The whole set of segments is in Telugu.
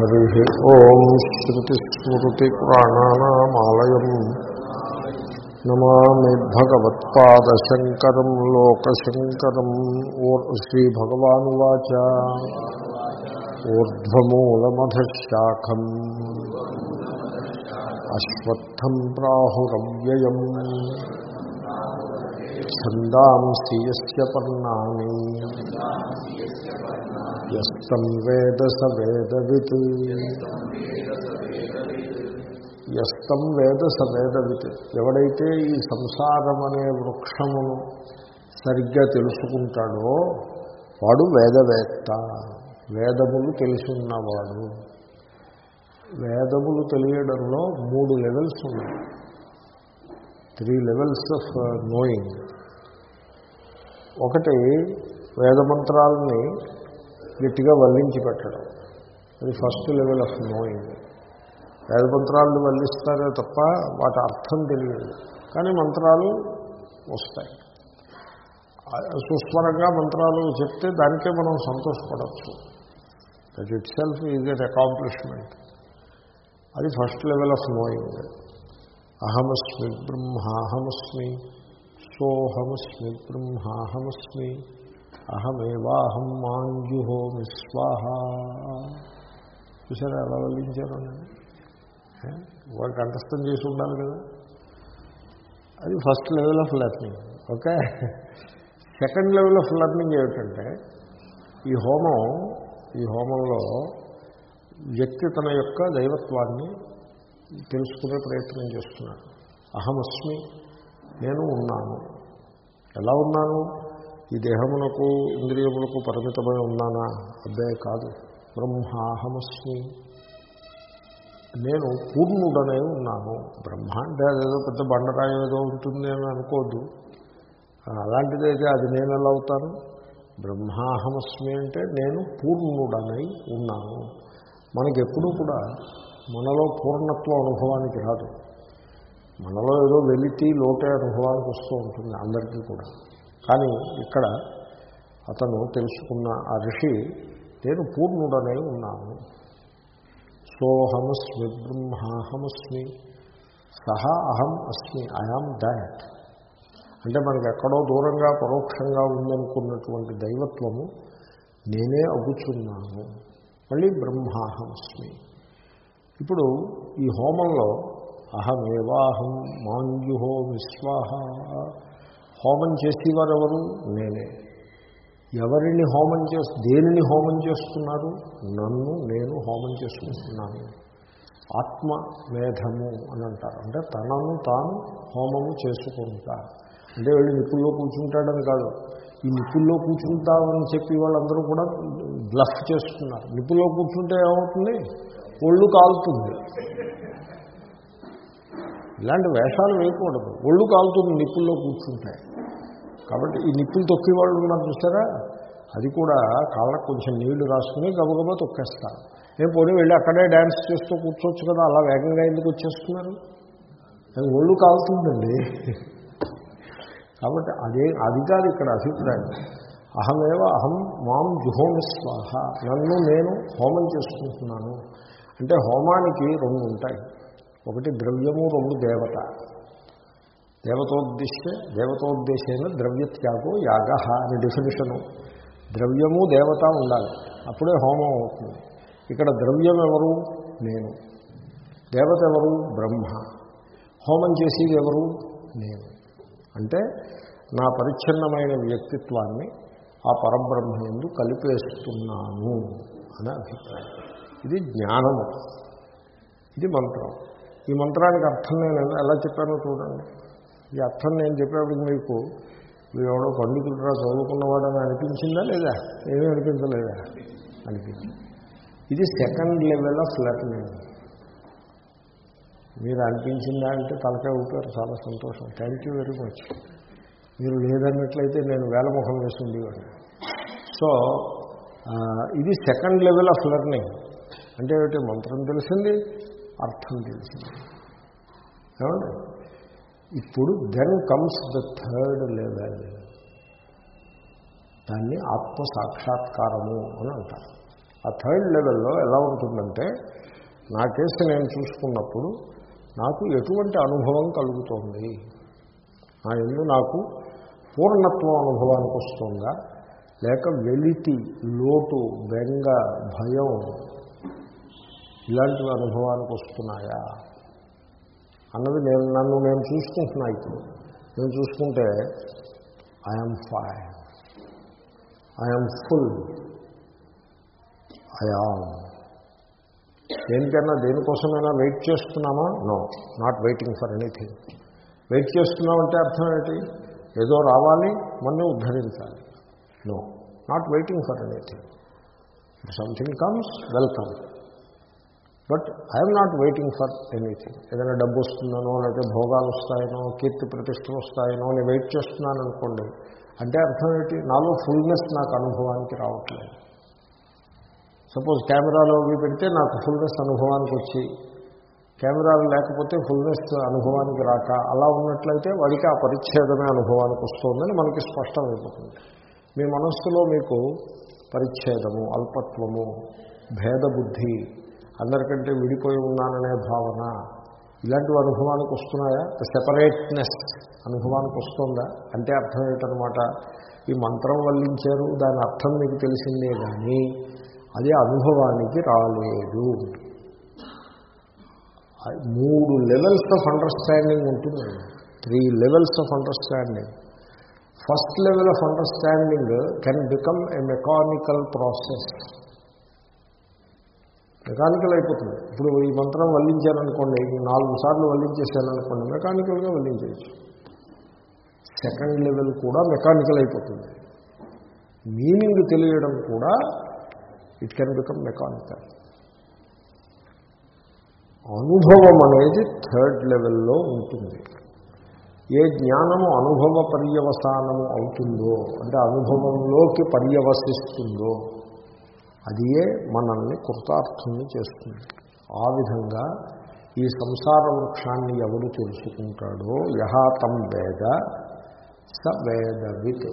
హరి ఓం శ్రుతిస్మృతిపురాణానామాలయం నమామి భగవత్పాదశంకరం లోకశంకరం శ్రీభగవానువాచ ఊర్ధ్వమూలమధశాఖం అశ్వత్థం ప్రాహురవ్యయం. ఛందాంసి యస్య పర్ణాని. వేద స వేదవిత్. ఎస్తం వేద స వేదవిత్. ఎవడైతే ఈ సంసారం అనే వృక్షమును సరిగ్గా తెలుసుకుంటాడో వాడు వేదవేత్త. వేదములు తెలుసున్నవాడు వేదములు తెలియడంలో మూడు లెవెల్స్ ఉన్నాయి. త్రీ లెవెల్స్ ఆఫ్ నోయింగ్ ఒకటి వేదమంత్రాలని గట్టిగా వల్లించి పెట్టడం. అది ఫస్ట్ లెవెల్ ఆఫ్ నోయింగ్ వేదమంత్రాలను వల్లిస్తారే తప్ప వాటి అర్థం తెలియదు. కానీ మంత్రాలు వస్తాయి. సుస్వరంగా మంత్రాలు చెప్తే దానికే మనం సంతోషపడవచ్చు that itself is at accomplishment అది ఫస్ట్ లెవెల్ ఆఫ్ నోయింగ్ అహమస్మి బ్రహ్మాహమస్మి సోహమస్మి బ్రహ్మాహమస్మి అహమేవాహం మాంజుహోమి స్వాహ చూసారా ఎలా వల్లించారు వాడు అంతస్థం చేసి ఉండాలి కదా. అది first level of learning okay second level of learning ఏమిటంటే ఈ హోమం ఈ హోమంలో వ్యక్తి తన యొక్క దైవత్వాన్ని తెలుసుకునే ప్రయత్నం చేస్తున్నాడు. అహమస్మి నేను ఉన్నాను. ఎలా ఉన్నాను? ఈ దేహమునకు ఇంద్రియములకు పరిమితమై ఉన్నానా? అబ్బే కాదు. బ్రహ్మాహమస్మి. నేను పూర్ణుడనే ఉన్నాను. బ్రహ్మ అంటే అదేదో పెద్ద బండరాయి ఏదో ఉంటుంది అని అనుకోద్దు. అలాంటిదైతే అది నేను ఎలా అవుతాను? బ్రహ్మాహమస్మి అంటే నేను పూర్ణుడనై ఉన్నాను. మనకెప్పుడూ కూడా మనలో పూర్ణత్వ అనుభవానికి రాదు. మనలో ఏదో వెలితి లోటే అనుభవానికి వస్తూ ఉంటుంది అందరికీ కూడా. కానీ ఇక్కడ అతను తెలుసుకున్న ఆ ఋషి నేను పూర్ణుడనే ఉన్నాను. సోహమస్మి బ్రహ్మాహమస్మి సహా అహం అస్మి ఐఆమ్ దాట్. అంటే మనకి ఎక్కడో దూరంగా పరోక్షంగా ఉందనుకున్నటువంటి దైవత్వము నేనే అగుచున్నాను. మళ్ళీ బ్రహ్మాహమస్మి. ఇప్పుడు ఈ హోమంలో అహమేవాహం మాంజుహో విశ్వాహ హోమం చేసేవారు ఎవరు నేనే. ఎవరిని హోమం చేస్తు దేనిని హోమం చేస్తున్నారు? నన్ను నేను హోమం చేసుకుంటున్నాను. ఆత్మ మేధము అని అంటారు. అంటే తనను తాను హోమము చేసుకుంటా అంటే వెళ్ళి నిప్పుల్లో కూర్చుంటాడని కాదు. ఈ నిప్పుల్లో కూర్చుంటామని చెప్పి వాళ్ళందరూ కూడా బ్లఫ్ చేస్తున్నారు. నిప్పుల్లో కూర్చుంటే ఏమవుతుంది? ఒళ్ళు కాలుతుంది. ఇలాంటి వేషాలు వేయకూడదు. ఒళ్ళు కాలుతుంది నిప్పుల్లో కూర్చుంటే. కాబట్టి ఈ నిప్పులు తొక్కే వాళ్ళు ఉన్నారు చూస్తారా అది కూడా కాళ్ళకు కొంచెం నీళ్ళు రాసుకుని గబగబా తొక్కేస్తారు నేను పోనీ వెళ్ళి అక్కడే డ్యాన్స్ చేస్తూ కూర్చోవచ్చు కదా అలా వేగంగా ఎందుకు వచ్చేస్తున్నారు? అది ఒళ్ళు కాలుతుందండి. కాబట్టి అదే అది కాదు ఇక్కడ అభిప్రాయం. అహమేవ అహం మాం జుహోమి స్వాహ. నన్ను నేను హోమం చేసుకుంటున్నాను. అంటే హోమానికి రెండు ఉంటాయి. ఒకటి ద్రవ్యము రెండు దేవత. దేవతోద్దేశ దేవతోద్దేశైన ద్రవ్యత్యాగో యాగ అని డెఫినేషను ద్రవ్యము దేవత ఉండాలి. అప్పుడే హోమం అవుతుంది. ఇక్కడ ద్రవ్యం ఎవరు నేను. దేవత ఎవరు బ్రహ్మ. హోమం చేసేది ఎవరు? నేను. అంటే నా పరిచ్ఛిన్నమైన వ్యక్తిత్వాన్ని ఆ పరబ్రహ్మ ఎందు కలిపేస్తున్నాను అనే అభిప్రాయం. ఇది జ్ఞానము ఇది మంత్రం. ఈ మంత్రానికి అర్థం నేను ఎలా చెప్పానో చూడండి. ఈ అర్థం నేను చెప్పేప్పుడు మీకు మీరు ఎవడో పండితుడురా చదువుకున్నవాడని అనిపించిందా లేదా? ఏమీ అనిపించలేదా? అనిపించింది. ఇది సెకండ్ లెవెల్ ఆఫ్ లెర్నింగ్ మీరు అనిపించిందా అంటే తలకాయ ఊపారు. చాలా సంతోషం. థ్యాంక్ యూ వెరీ మచ్ మీరు లేదన్నట్లయితే నేను వేలముఖం వేసి ఉండేవాడిని. సో ఇది సెకండ్ లెవెల్ ఆఫ్ లెర్నింగ్ అంటే ఏమిటి? మంత్రం తెలిసింది అర్థం తెలిసింది. ఏమండి? ఇప్పుడు then comes the third level దాన్ని ఆత్మ సాక్షాత్కారము అని అంటారు. ఆ థర్డ్ లెవెల్లో ఎలా ఉంటుందంటే నా కేసు నేను చూసుకున్నప్పుడు నాకు ఎటువంటి అనుభవం కలుగుతోంది? నా ఎందు నాకు పూర్ణత్వం అనుభవానికి వస్తుందా? లేక వెలితి లోటు బెంగ భయం ఇలాంటివి అనుభవానికి వస్తున్నాయా? అన్నది నేను నన్ను నేను చూసుకుంటున్నా ఇప్పుడు. నేను చూసుకుంటే I'm fine I'm full I am దేనికైనా దేనికోసమైనా వెయిట్ చేస్తున్నామా? No not waiting for anything wait చేస్తున్నామంటే అర్థం ఏంటి? ఏదో రావాలి మొన్న ఉద్ధరించాలి. No not waiting for anything something comes welcome but I'm not waiting for anything. ఏదైనా డబ్బు వస్తుందనో లేకపోతే భోగాలు వస్తాయనో కీర్తి ప్రతిష్టలు వస్తాయనో నేను వెయిట్ చేస్తున్నాను అనుకోండి అంటే అర్థం ఏంటి? నాలో ఫుల్నెస్ నాకు అనుభవానికి రావట్లేదు. సపోజ్ కెమెరాలో పెడితే నాకు ఫుల్నెస్ అనుభవానికి వచ్చి కెమెరాలు లేకపోతే ఫుల్నెస్ అనుభవానికి రాక అలా ఉన్నట్లయితే వాడికి ఆ పరిచ్ఛేదమే అనుభవానికి వస్తుందని మనకి స్పష్టమైపోతుంది మీ మనస్సులో మీకు పరిచ్ఛేదము అల్పత్వము భేదబుద్ధి అందరికంటే విడిపోయి ఉన్నాననే భావన. ఇలాంటివి అనుభవానికి వస్తున్నాయా? సెపరేట్నెస్ అనుభవానికి వస్తుందా? అంటే అర్థం ఏంటనమాట ఈ మంత్రం వల్లించారు దాని అర్థం మీకు తెలిసిందే కానీ అది అనుభవానికి రాలేదు. మూడు లెవెల్స్ ఆఫ్ అండర్స్టాండింగ్ ఉంటుందండి three levels of understanding first level of understanding can become a mechanical process mechanical అయిపోతుంది ఇప్పుడు ఈ మంత్రం వల్లించారనుకోండి నాలుగు సార్లు వల్లించేసాననుకోండి మెకానికల్గా వల్లించేయచ్చు. సెకండ్ లెవెల్ కూడా మెకానికల్ అయిపోతుంది మీనింగ్ తెలియడం కూడా ఇట్ కెన్ బికమ్ మెకానికల్. అనుభవం అనేది థర్డ్ లెవెల్లో ఉంటుంది. ఏ జ్ఞానము అనుభవ పర్యవసానము అవుతుందో అంటే అనుభవంలోకి పర్యవసిస్తుందో అదియే మనల్ని కృతార్థుల్ని చేస్తుంది. ఆ విధంగా ఈ సంసార వృక్షాన్ని ఎవడు తెలుసుకుంటాడో యహా తం వేద స వేదవిత్.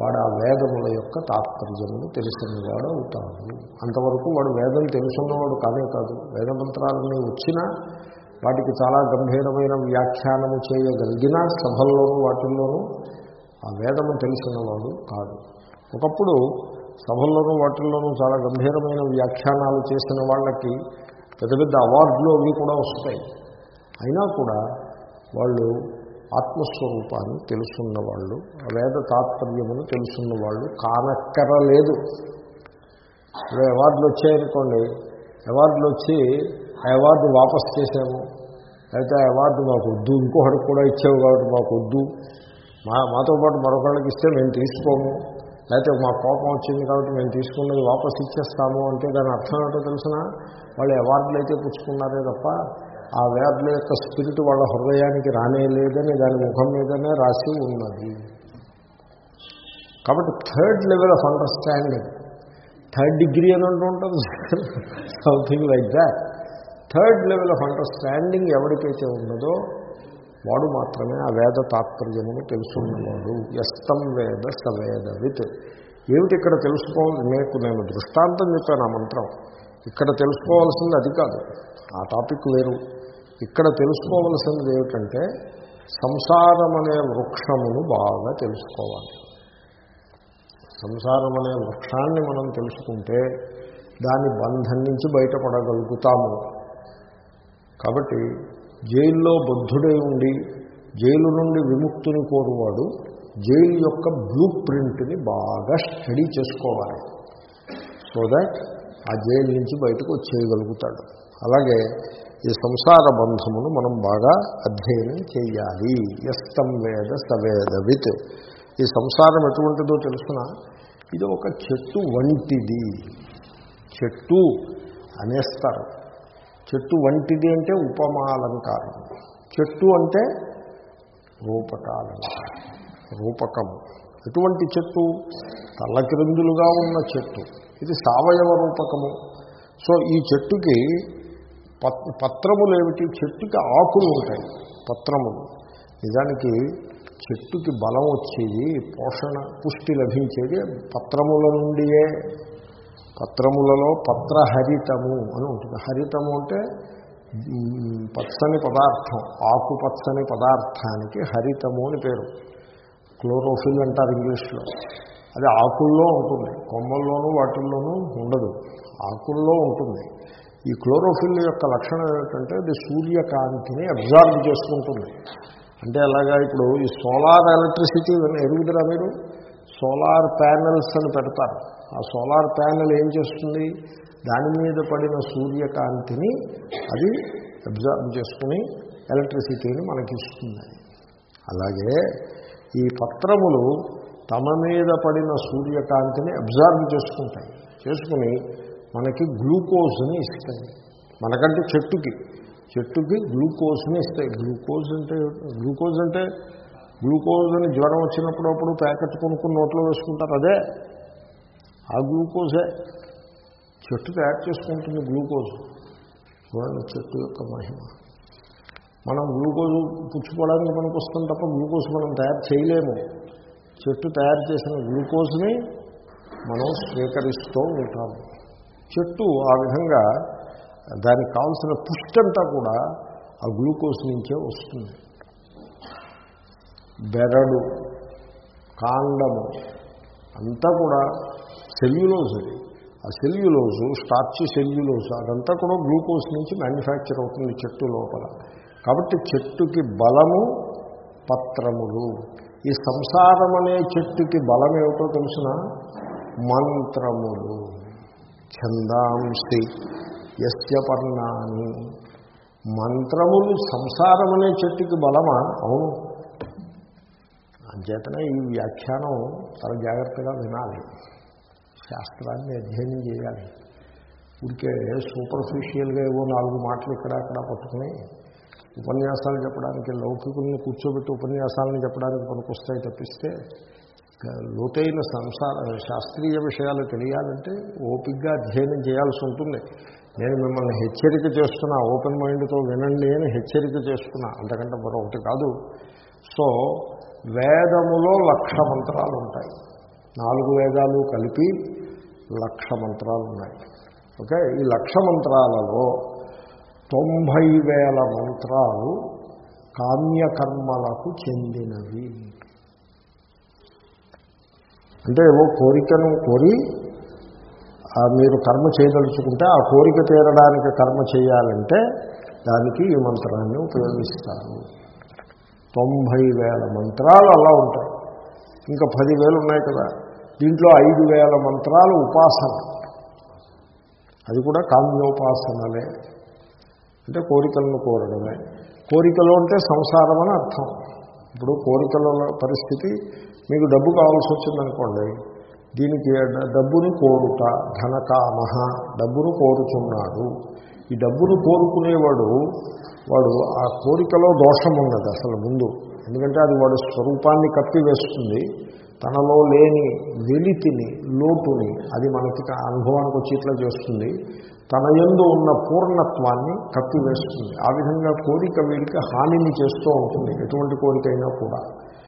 వాడు ఆ వేదముల యొక్క తాత్పర్యమును తెలిసినవాడు అవుతాడు. అంతవరకు వాడు వేదం తెలుసున్నవాడు కానే కాదు. వేదమంత్రాలన్నీ వచ్చినా వాటికి చాలా గంభీరమైన వ్యాఖ్యానము చేయగలిగిన సభల్లోనూ వాటిల్లోనూ ఆ వేదము తెలిసినవాడు కాదు. ఒకప్పుడు సభల్లోనూ వాటిల్లోనూ చాలా గంభీరమైన వ్యాఖ్యానాలు చేసిన వాళ్ళకి పెద్ద పెద్ద అవార్డులు అవి కూడా వస్తాయి. అయినా కూడా వాళ్ళు ఆత్మస్వరూపాన్ని తెలుసున్న వాళ్ళు వేద తాత్పర్యమును తెలుసున్న వాళ్ళు కానక్కరలేదు. ఇప్పుడు అవార్డులు వచ్చాయనుకోండి అవార్డులు వచ్చి ఆ అవార్డు వాపస్ చేసాము అయితే ఆ అవార్డు మాకు వద్దు ఇంకొకటి కూడా ఇచ్చావు కాబట్టి మాకు వద్దు మా మాతో పాటు మరొకళ్ళకి ఇస్తే మేము తీసుకోము లేకపోతే మా కోపం వచ్చింది కాబట్టి మేము తీసుకున్నది వాపస్ ఇచ్చేస్తాము అంటే దాని అర్థం ఏంటో తెలిసిన? వాళ్ళు అవార్డులు అయితే పుచ్చుకున్నారే తప్ప ఆ అవార్డుల యొక్క స్పిరిట్ వాళ్ళ హృదయానికి రానే లేదని దాని ముఖం మీదనే రాసి ఉన్నది. కాబట్టి third level of understanding. Third degree అని అంటూ ఉంటుంది something like that third level of understanding ఎవరికైతే ఉన్నదో వాడు మాత్రమే ఆ వేద తాత్పర్యమును తెలుసుకున్నవాడు ఎస్తం వేద సవేద విత్ ఏమిటి ఇక్కడ తెలుసుకోవాలి మీకు నేను దృష్టాంతం చెప్పాను ఆ మంత్రం. ఇక్కడ తెలుసుకోవాల్సింది అది కాదు. ఆ టాపిక్ వేరు. ఇక్కడ తెలుసుకోవలసినది ఏమిటంటే సంసారం అనే వృక్షమును బాగా తెలుసుకోవాలి. సంసారం అనే వృక్షాన్ని మనం తెలుసుకుంటే దాని బంధం నుంచి బయటపడగలుగుతాము. కాబట్టి జైల్లో బద్ధుడై ఉండి జైలు నుండి విముక్తిని కోరువాడు జైలు యొక్క బ్లూ ప్రింట్ని బాగా స్టడీ చేసుకోవాలి. సో దాట్ ఆ జైలు నుంచి బయటకు వచ్చేయగలుగుతాడు. అలాగే ఈ సంసార బంధమును మనం బాగా అధ్యయనం చేయాలి. ఎస్తం వేద సవేదవిత్ ఈ సంసారం ఎటువంటిదో తెలుసిన? ఇది ఒక చెట్టు వంటిది. చెట్టు అనేస్తారు. చెట్టు వంటిది అంటే ఉపమాలంకారం చెట్టు అంటే రూపకాలంకారం రూపకము ఎటువంటి చెట్టు? తల్లకిరిందులుగా ఉన్న చెట్టు. ఇది సావయవ రూపకము. సో ఈ చెట్టుకి పత్రములు ఏమిటి? చెట్టుకి ఆకులు ఉంటాయి. పత్రములు. నిజానికి చెట్టుకి బలం వచ్చేది పోషణ పుష్టి లభించేది పత్రముల నుండియే. పత్రములలో పత్రహరితము అని ఉంటుంది. హరితము అంటే పచ్చని పదార్థం ఆకుపచ్చని పదార్థానికి హరితము అని పేరు. క్లోరోఫిల్ అంటారు ఇంగ్లీష్లో. అది ఆకుల్లో ఉంటుంది. కొమ్మల్లోనూ వాటిల్లోనూ ఉండదు. ఆకుల్లో ఉంటుంది. ఈ క్లోరోఫిల్ యొక్క లక్షణం ఏమిటంటే అది సూర్యకాంతిని అబ్జార్బ్ చేసుకుంటుంది. అంటే అలాగా ఇప్పుడు ఈ సోలార్ ఎలక్ట్రిసిటీ ఎరుగుదరా మీరు? సోలార్ ప్యానెల్స్ అని పెడతారు. ఆ సోలార్ ప్యానెల్ ఏం చేస్తుంది? దాని మీద పడిన సూర్యకాంతిని అది అబ్జర్వ్ చేసుకుని ఎలక్ట్రిసిటీని మనకి ఇస్తుంది అలాగే ఈ పత్రములు తమ మీద పడిన సూర్యకాంతిని అబ్జర్వ్ చేసుకుంటాయి. చేసుకుని మనకి గ్లూకోజ్ని ఇస్తాయి. మనకంటే చెట్టుకి చెట్టుకి గ్లూకోజ్ని ఇస్తాయి. గ్లూకోజ్ అంటే గ్లూకోజ్ అంటే గ్లూకోజ్ అని జ్వరం వచ్చినప్పుడు అప్పుడు ప్యాకెట్ కొనుక్కుని నోట్లో వేసుకుంటారు. అదే ఆ గ్లూకోజే. చెట్టు తయారు చేసుకుంటుంది గ్లూకోజ్. చూడండి చెట్టు యొక్క మహిమ. మనం గ్లూకోజ్ పుచ్చుకోవడానికి మనకు వస్తుంది తప్ప గ్లూకోజ్ మనం తయారు చేయలేము. చెట్టు తయారు చేసిన గ్లూకోజ్ని మనం స్వీకరిస్తూ ఉంటాము. చెట్టు ఆ విధంగా దానికి కావాల్సిన పుష్టంతా కూడా ఆ గ్లూకోజ్ నుంచే వస్తుంది. బెరడు కాండము అంతా కూడా సెల్యులోజ్. అది ఆ సెల్యులోజు స్టార్చ్ సెల్యులోజ్ అదంతా కూడా గ్లూకోజ్ నుంచి మ్యానుఫ్యాక్చర్ అవుతుంది చెట్టు లోపల. కాబట్టి చెట్టుకి బలము పత్రములు. ఈ సంసారం అనే చెట్టుకి బలం ఏమిటో తెలుసిన? మంత్రములు. ఛందాంసి యస్య పర్ణాన్ని మంత్రములు సంసారం అనే చెట్టుకి బలమా? అవును. అంచేతనే ఈ వ్యాఖ్యానం చాలా జాగ్రత్తగా వినాలి. శాస్త్రాన్ని అధ్యయనం చేయాలి. ఊరికే సూపర్ఫిషియల్గా ఏవో నాలుగు మాటలు ఇక్కడ అక్కడ పట్టుకుని ఉపన్యాసాలు చెప్పడానికి లౌకికుల్ని కూర్చోబెట్టి ఉపన్యాసాలను చెప్పడానికి పనికొస్తాయి తప్పిస్తే లోతైన సంసార శాస్త్రీయ విషయాలు తెలియాలంటే ఓపిక్గా అధ్యయనం చేయాల్సి ఉంటుంది. నేను మిమ్మల్ని హెచ్చరిక చేస్తున్నా ఓపెన్ మైండ్తో వినండి అని హెచ్చరిక చేస్తున్నా అంతకంటే మరొకటి కాదు. సో వేదములో లక్ష మంత్రాలు ఉంటాయి నాలుగు వేదాలు కలిపి లక్ష మంత్రాలు ఉన్నాయి ఓకే? ఈ లక్ష మంత్రాలలో తొంభై వేల మంత్రాలు కామ్యకర్మలకు చెందినవి. అంటే ఏవో కోరికను కోరి ఆ మీరు కర్మ చేయదలుచుకుంటే ఆ కోరిక తీరడానికి కర్మ చేయాలంటే దానికి ఈ మంత్రాన్ని ఉపయోగిస్తారు. తొంభై వేల మంత్రాలు అలా ఉంటాయి. ఇంకా పదివేలు ఉన్నాయి కదా. దీంట్లో ఐదు వేల మంత్రాలు ఉపాసన. అది కూడా కామ్యోపాసనలే. అంటే కోరికలను కోరడమే. కోరికలు అంటే సంసారం అని అర్థం. ఇప్పుడు కోరికల పరిస్థితి మీకు డబ్బు కావాల్సి వచ్చిందనుకోండి దీనికి డబ్బును కోరుట ధనకామహ డబ్బును కోరుచున్నాడు. ఈ డబ్బును కోరుకునేవాడు వాడు ఆ కోరికలో దోషం ఉన్నది అసలు ముందు. ఎందుకంటే అది వాడు స్వరూపాన్ని కప్పివేస్తుంది. తనలో లేని వెలితిని లోటుని అది మనకి అనుభవానికి వచ్చి ఇట్లా చేస్తుంది. తన ఎందు ఉన్న పూర్ణత్వాన్ని కప్పివేస్తుంది. ఆ విధంగా కోరిక వీడికి హానిని చేస్తూ ఉంటుంది. ఎటువంటి కోరికైనా కూడా.